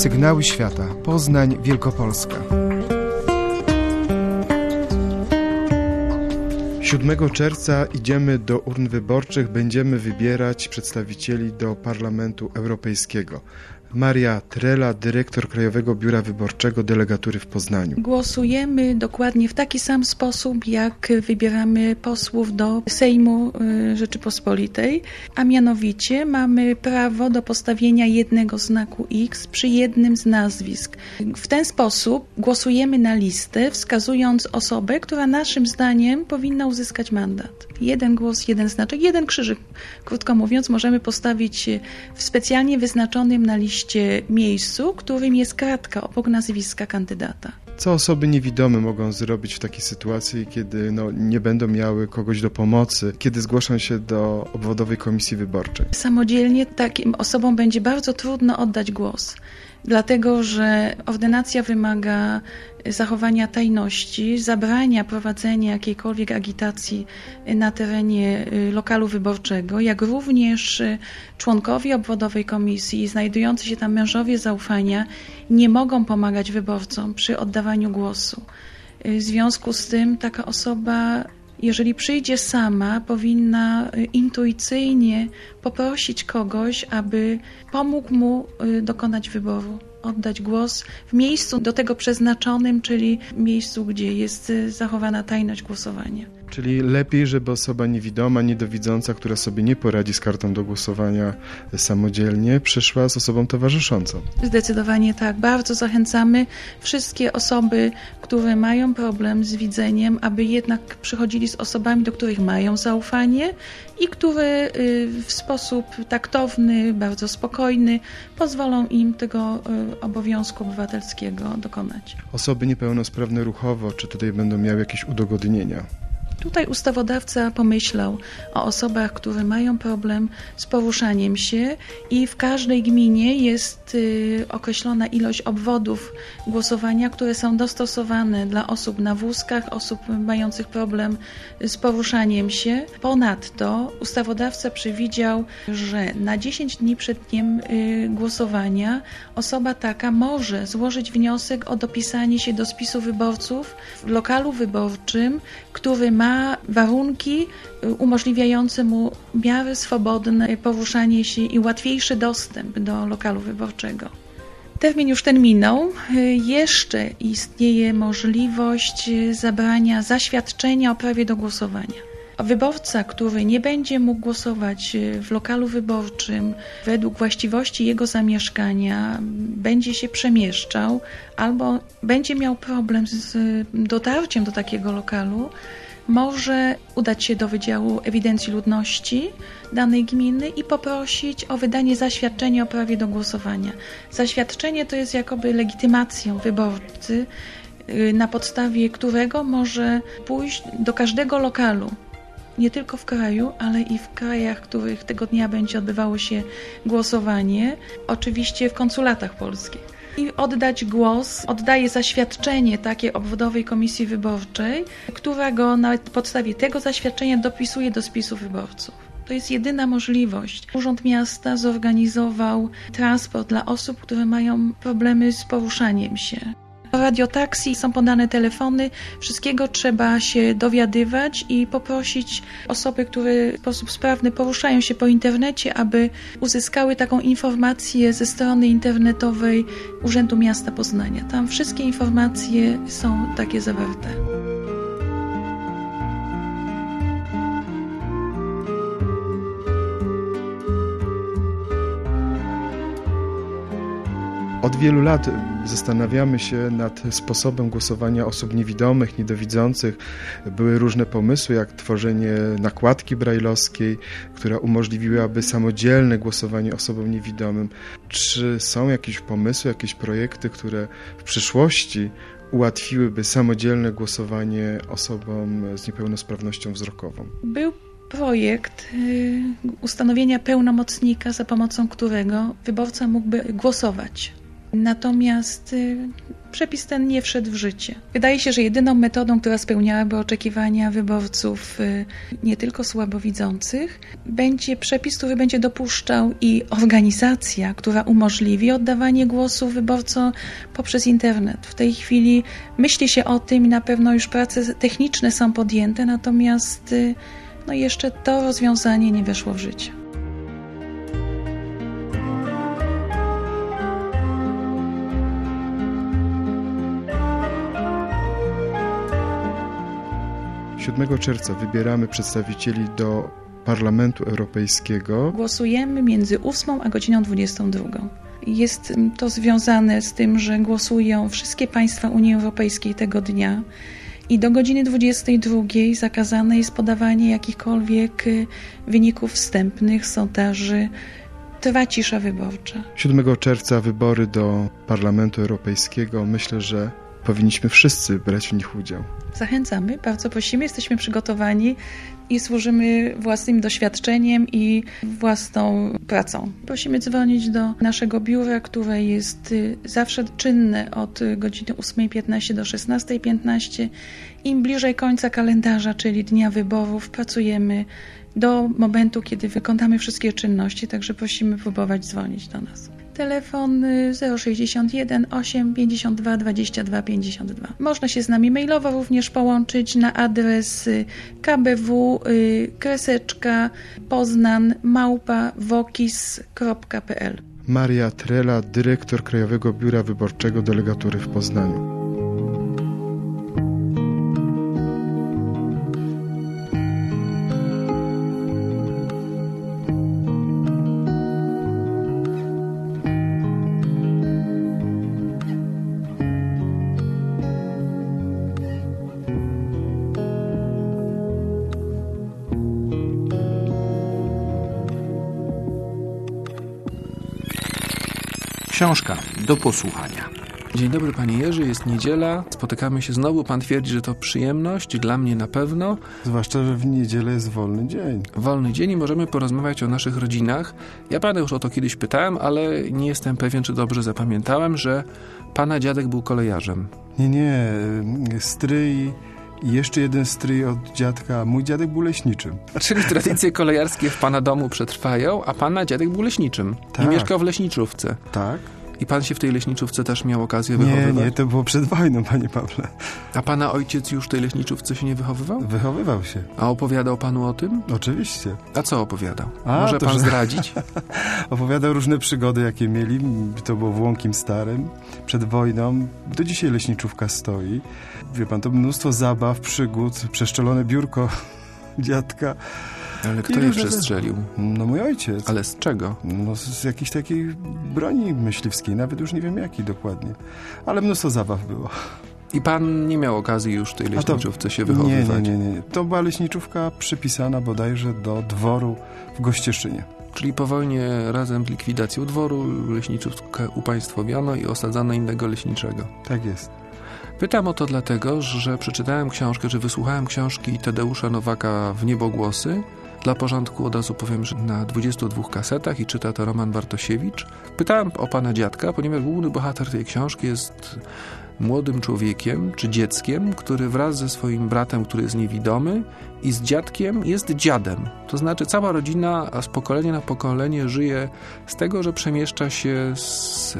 Sygnały Świata. Poznań, Wielkopolska. 7 czerwca idziemy do urn wyborczych, będziemy wybierać przedstawicieli do Parlamentu Europejskiego. Maria Trela, dyrektor Krajowego Biura Wyborczego Delegatury w Poznaniu. Głosujemy dokładnie w taki sam sposób, jak wybieramy posłów do Sejmu y, Rzeczypospolitej, a mianowicie mamy prawo do postawienia jednego znaku X przy jednym z nazwisk. W ten sposób głosujemy na listę, wskazując osobę, która naszym zdaniem powinna uzyskać mandat. Jeden głos, jeden znaczek, jeden krzyżyk. Krótko mówiąc, możemy postawić w specjalnie wyznaczonym na liście miejscu, którym jest kratka obok nazwiska kandydata. Co osoby niewidome mogą zrobić w takiej sytuacji, kiedy no, nie będą miały kogoś do pomocy, kiedy zgłoszą się do obwodowej komisji wyborczej? Samodzielnie takim osobom będzie bardzo trudno oddać głos dlatego że ordynacja wymaga zachowania tajności, zabrania prowadzenia jakiejkolwiek agitacji na terenie y, lokalu wyborczego, jak również członkowie obwodowej komisji, znajdujący się tam mężowie zaufania, nie mogą pomagać wyborcom przy oddawaniu głosu. W związku z tym taka osoba jeżeli przyjdzie sama, powinna intuicyjnie poprosić kogoś, aby pomógł mu dokonać wyboru oddać głos w miejscu do tego przeznaczonym, czyli miejscu, gdzie jest zachowana tajność głosowania. Czyli lepiej, żeby osoba niewidoma, niedowidząca, która sobie nie poradzi z kartą do głosowania samodzielnie, przyszła z osobą towarzyszącą. Zdecydowanie tak. Bardzo zachęcamy wszystkie osoby, które mają problem z widzeniem, aby jednak przychodzili z osobami, do których mają zaufanie i które y, w sposób taktowny, bardzo spokojny pozwolą im tego y, obowiązku obywatelskiego dokonać. Osoby niepełnosprawne ruchowo, czy tutaj będą miały jakieś udogodnienia? Tutaj ustawodawca pomyślał o osobach, które mają problem z poruszaniem się i w każdej gminie jest y, określona ilość obwodów głosowania, które są dostosowane dla osób na wózkach, osób mających problem z poruszaniem się. Ponadto ustawodawca przewidział, że na 10 dni przed dniem y, głosowania osoba taka może złożyć wniosek o dopisanie się do spisu wyborców w lokalu wyborczym, który ma warunki umożliwiające mu w miarę swobodne poruszanie się i łatwiejszy dostęp do lokalu wyborczego. Termin już ten minął. Jeszcze istnieje możliwość zabrania zaświadczenia o prawie do głosowania. Wyborca, który nie będzie mógł głosować w lokalu wyborczym według właściwości jego zamieszkania, będzie się przemieszczał albo będzie miał problem z dotarciem do takiego lokalu, może udać się do Wydziału Ewidencji Ludności danej gminy i poprosić o wydanie zaświadczenia o prawie do głosowania. Zaświadczenie to jest jakoby legitymacją wyborcy, y, na podstawie którego może pójść do każdego lokalu, nie tylko w kraju, ale i w krajach, w których tego dnia będzie odbywało się głosowanie, oczywiście w konsulatach polskich i oddać głos, oddaje zaświadczenie takie obwodowej komisji wyborczej, która go na podstawie tego zaświadczenia dopisuje do spisu wyborców. To jest jedyna możliwość. Urząd Miasta zorganizował transport dla osób, które mają problemy z poruszaniem się. Radiotaksi, są podane telefony, wszystkiego trzeba się dowiadywać i poprosić osoby, które w sposób sprawny poruszają się po internecie, aby uzyskały taką informację ze strony internetowej Urzędu Miasta Poznania. Tam wszystkie informacje są takie zawarte. Od wielu lat zastanawiamy się nad sposobem głosowania osób niewidomych, niedowidzących. Były różne pomysły, jak tworzenie nakładki brajlowskiej, która umożliwiłaby samodzielne głosowanie osobom niewidomym. Czy są jakieś pomysły, jakieś projekty, które w przyszłości ułatwiłyby samodzielne głosowanie osobom z niepełnosprawnością wzrokową? Był projekt y, ustanowienia pełnomocnika, za pomocą którego wyborca mógłby głosować Natomiast y, przepis ten nie wszedł w życie. Wydaje się, że jedyną metodą, która spełniałaby oczekiwania wyborców y, nie tylko słabowidzących, będzie przepis, który będzie dopuszczał i organizacja, która umożliwi oddawanie głosu wyborcom poprzez internet. W tej chwili myśli się o tym i na pewno już prace techniczne są podjęte, natomiast y, no jeszcze to rozwiązanie nie weszło w życie. 7 czerwca wybieramy przedstawicieli do Parlamentu Europejskiego. Głosujemy między 8 a godziną 22. Jest to związane z tym, że głosują wszystkie państwa Unii Europejskiej tego dnia i do godziny 22 zakazane jest podawanie jakichkolwiek y, wyników wstępnych, sondaży. Trwa cisza wyborcza. 7 czerwca wybory do Parlamentu Europejskiego. Myślę, że powinniśmy wszyscy brać w nich udział. Zachęcamy, bardzo prosimy, jesteśmy przygotowani i służymy własnym doświadczeniem i własną pracą. Prosimy dzwonić do naszego biura, które jest y, zawsze czynne od godziny 8.15 do 16.15. Im bliżej końca kalendarza, czyli dnia wyborów, pracujemy do momentu, kiedy wykonamy wszystkie czynności, także prosimy próbować dzwonić do nas telefon 061 8 52 22 52. Można się z nami mailowo również połączyć na adres kbw y, kreseczka poznan małpa wokis.pl Maria Trela, dyrektor Krajowego Biura Wyborczego Delegatury w Poznaniu. Książka do posłuchania. Dzień dobry panie Jerzy, jest niedziela, spotykamy się znowu, pan twierdzi, że to przyjemność, dla mnie na pewno. Zwłaszcza, że w niedzielę jest wolny dzień. Wolny dzień i możemy porozmawiać o naszych rodzinach. Ja pana już o to kiedyś pytałem, ale nie jestem pewien, czy dobrze zapamiętałem, że pana dziadek był kolejarzem. Nie, nie, stryj i jeszcze jeden stryj od dziadka. Mój dziadek był leśniczym. Czyli tradycje kolejarskie w pana domu przetrwają, a pana dziadek był leśniczym. Tak. I mieszkał w leśniczówce. Tak. I pan się w tej leśniczówce też miał okazję nie, wychowywać? Nie, nie, to było przed wojną, panie Pawle. A pana ojciec już w tej leśniczówce się nie wychowywał? Wychowywał się. A opowiadał panu o tym? Oczywiście. A co opowiadał? A, Może pan że... zdradzić? opowiadał różne przygody, jakie mieli. To było w Łąkim Starym, przed wojną. Do dzisiaj leśniczówka stoi. Wie pan, to mnóstwo zabaw, przygód, przeszczelone biurko dziadka. Ale kto je przestrzelił? No mój ojciec. Ale z czego? No z jakiejś takiej broni myśliwskiej, nawet już nie wiem jakiej dokładnie. Ale mnóstwo zabaw było. I pan nie miał okazji już tej leśniczówce to, się wychowywać? Nie, nie, nie, nie. To była leśniczówka przypisana bodajże do dworu w Gościeszynie. Czyli po wojnie razem z likwidacją dworu leśniczówkę upaństwowiono i osadzano innego leśniczego. Tak jest. Pytam o to dlatego, że przeczytałem książkę, czy wysłuchałem książki Tadeusza Nowaka w Niebogłosy. Dla porządku od razu powiem, że na 22 kasetach i czyta to Roman Bartosiewicz. Pytałem o pana dziadka, ponieważ główny bohater tej książki jest młodym człowiekiem czy dzieckiem, który wraz ze swoim bratem, który jest niewidomy, i z dziadkiem jest dziadem. To znaczy cała rodzina z pokolenia na pokolenie żyje z tego, że przemieszcza się z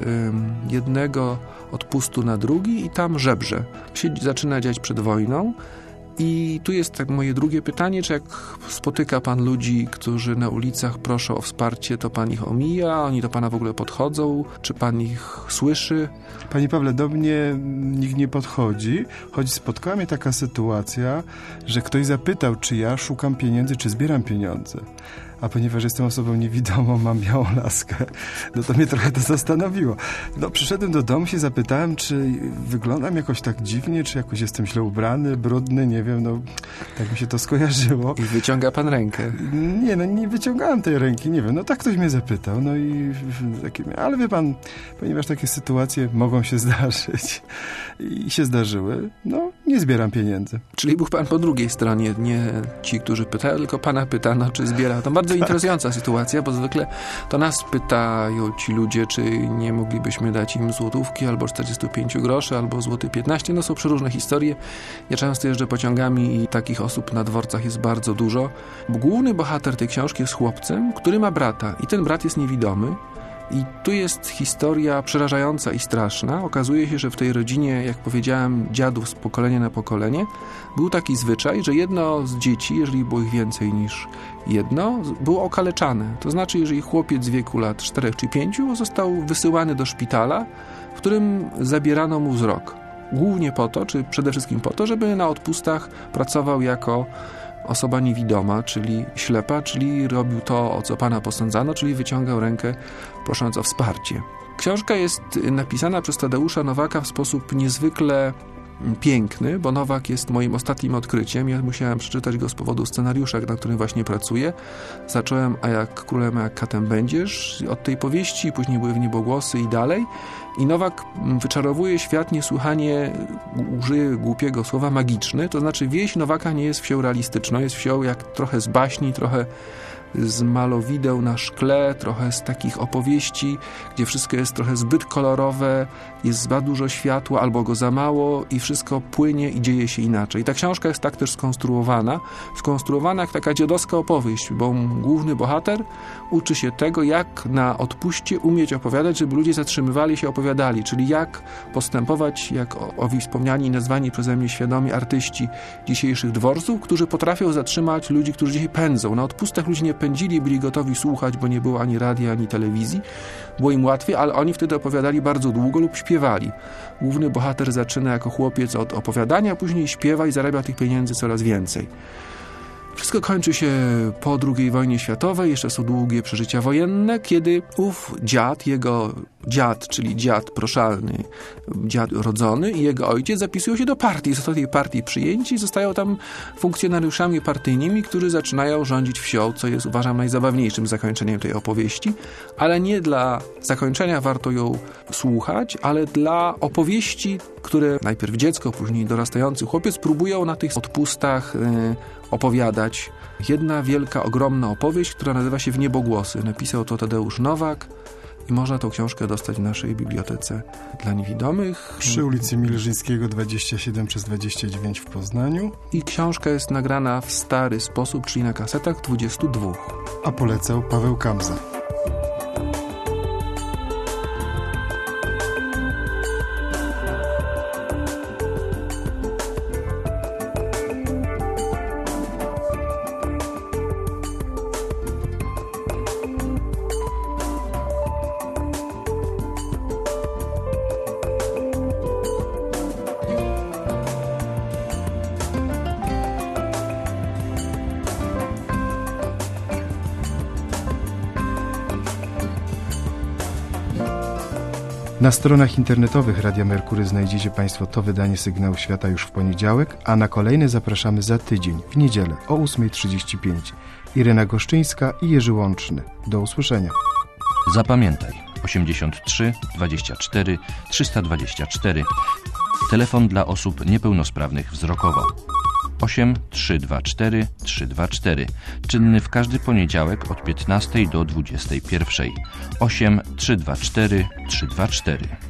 jednego odpustu na drugi i tam żebrze. Się zaczyna dziać przed wojną. I tu jest tak moje drugie pytanie, czy jak spotyka pan ludzi, którzy na ulicach proszą o wsparcie, to pan ich omija, oni do pana w ogóle podchodzą, czy pan ich słyszy? Panie Pawle, do mnie nikt nie podchodzi, choć spotkała mnie taka sytuacja, że ktoś zapytał, czy ja szukam pieniędzy, czy zbieram pieniądze a ponieważ jestem osobą niewidomą, mam białą laskę, no to mnie trochę to zastanowiło. No przyszedłem do domu, się zapytałem, czy wyglądam jakoś tak dziwnie, czy jakoś jestem źle ubrany, brudny, nie wiem, no tak mi się to skojarzyło. I wyciąga pan rękę. Nie, no nie wyciągałem tej ręki, nie wiem, no tak ktoś mnie zapytał, no i takie, ale wie pan, ponieważ takie sytuacje mogą się zdarzyć i się zdarzyły, no Nie zbieram pieniędzy. Czyli był pan po drugiej stronie, nie ci, którzy pytają, tylko pana pytano, czy zbiera. To bardzo interesująca sytuacja, bo zwykle to nas pytają ci ludzie, czy nie moglibyśmy dać im złotówki albo 45 groszy, albo złoty 15. No są przeróżne historie. Ja często jeżdżę pociągami i takich osób na dworcach jest bardzo dużo. Główny bohater tej książki jest chłopcem, który ma brata i ten brat jest niewidomy. I tu jest historia przerażająca i straszna. Okazuje się, że w tej rodzinie, jak powiedziałem, dziadów z pokolenia na pokolenie, był taki zwyczaj, że jedno z dzieci, jeżeli było ich więcej niż jedno, było okaleczane. To znaczy, jeżeli chłopiec w wieku lat 4 czy 5 został wysyłany do szpitala, w którym zabierano mu wzrok. Głównie po to, czy przede wszystkim po to, żeby na odpustach pracował jako osoba niewidoma, czyli ślepa, czyli robił to, o co pana posądzano, czyli wyciągał rękę prosząc o wsparcie. Książka jest napisana przez Tadeusza Nowaka w sposób niezwykle piękny, bo Nowak jest moim ostatnim odkryciem. Ja musiałem przeczytać go z powodu scenariusza, na którym właśnie pracuję. Zacząłem, a jak królem, a jak katem będziesz, od tej powieści, później były w niebogłosy i dalej. I Nowak wyczarowuje świat niesłychanie, użyje głupiego słowa, magiczny, to znaczy wieś Nowaka nie jest wsią realistyczną, jest wsią jak trochę z baśni, trochę z malowideł na szkle, trochę z takich opowieści, gdzie wszystko jest trochę zbyt kolorowe, jest za dużo światła albo go za mało i wszystko płynie i dzieje się inaczej. I ta książka jest tak też skonstruowana, skonstruowana jak taka dziadowska opowieść, bo główny bohater uczy się tego, jak na odpuście umieć opowiadać, żeby ludzie zatrzymywali się, opowiadali, czyli jak postępować, jak owi wspomniani i nazwani przeze mnie świadomi artyści dzisiejszych dworców, którzy potrafią zatrzymać ludzi, którzy dzisiaj pędzą. Na odpustach ludzie nie pędzili, byli gotowi słuchać, bo nie było ani radia, ani telewizji. Było im łatwiej, ale oni wtedy opowiadali bardzo długo lub śpiewali. Główny bohater zaczyna jako chłopiec od opowiadania, później śpiewa i zarabia tych pieniędzy coraz więcej. Wszystko kończy się po II wojnie światowej, jeszcze są długie przeżycia wojenne, kiedy ów dziad, jego dziad, czyli dziad proszalny, dziad rodzony i jego ojciec zapisują się do partii. Zostają tej partii przyjęci. Zostają tam funkcjonariuszami partyjnymi, którzy zaczynają rządzić wsią, co jest uważam najzabawniejszym zakończeniem tej opowieści, ale nie dla zakończenia warto ją słuchać, ale dla opowieści, które najpierw dziecko, później dorastający chłopiec próbują na tych odpustach yy, opowiadać. Jedna wielka, ogromna opowieść, która nazywa się W niebogłosy. Napisał to Tadeusz Nowak i można tą książkę dostać w naszej bibliotece dla niewidomych. Przy ulicy Milżyńskiego 27 przez 29 w Poznaniu. I książka jest nagrana w stary sposób, czyli na kasetach 22. A polecał Paweł Kamza. Na stronach internetowych Radia Merkury znajdziecie Państwo to wydanie Sygnału Świata już w poniedziałek, a na kolejne zapraszamy za tydzień, w niedzielę o 8.35. Irena Goszczyńska i Jerzy Łączny. Do usłyszenia. Zapamiętaj 83 24 324. Telefon dla osób niepełnosprawnych wzrokowo. 8 324 324. Czynny w każdy poniedziałek od 15 do 21. 8 324 324.